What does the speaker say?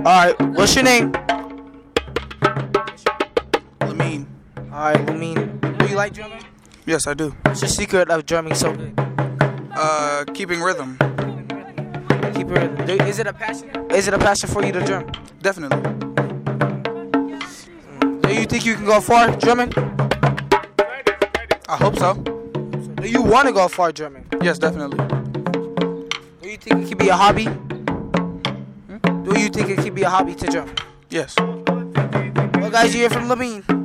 Alright, what's your name? Lamine. Alright, Lamine. Do you like drumming? Yes, I do. What's your secret of drumming so good? Uh, keeping rhythm. Keep it. do- Is it a passion? Is it a passion for you to drum? Definitely. Do you think you can go far drumming? I hope so. Do you want to go far drumming? Yes, definitely. Do you think it could be a hobby? You think it could be a hobby to jump? Yes. Well, guys, you hear from Lamine.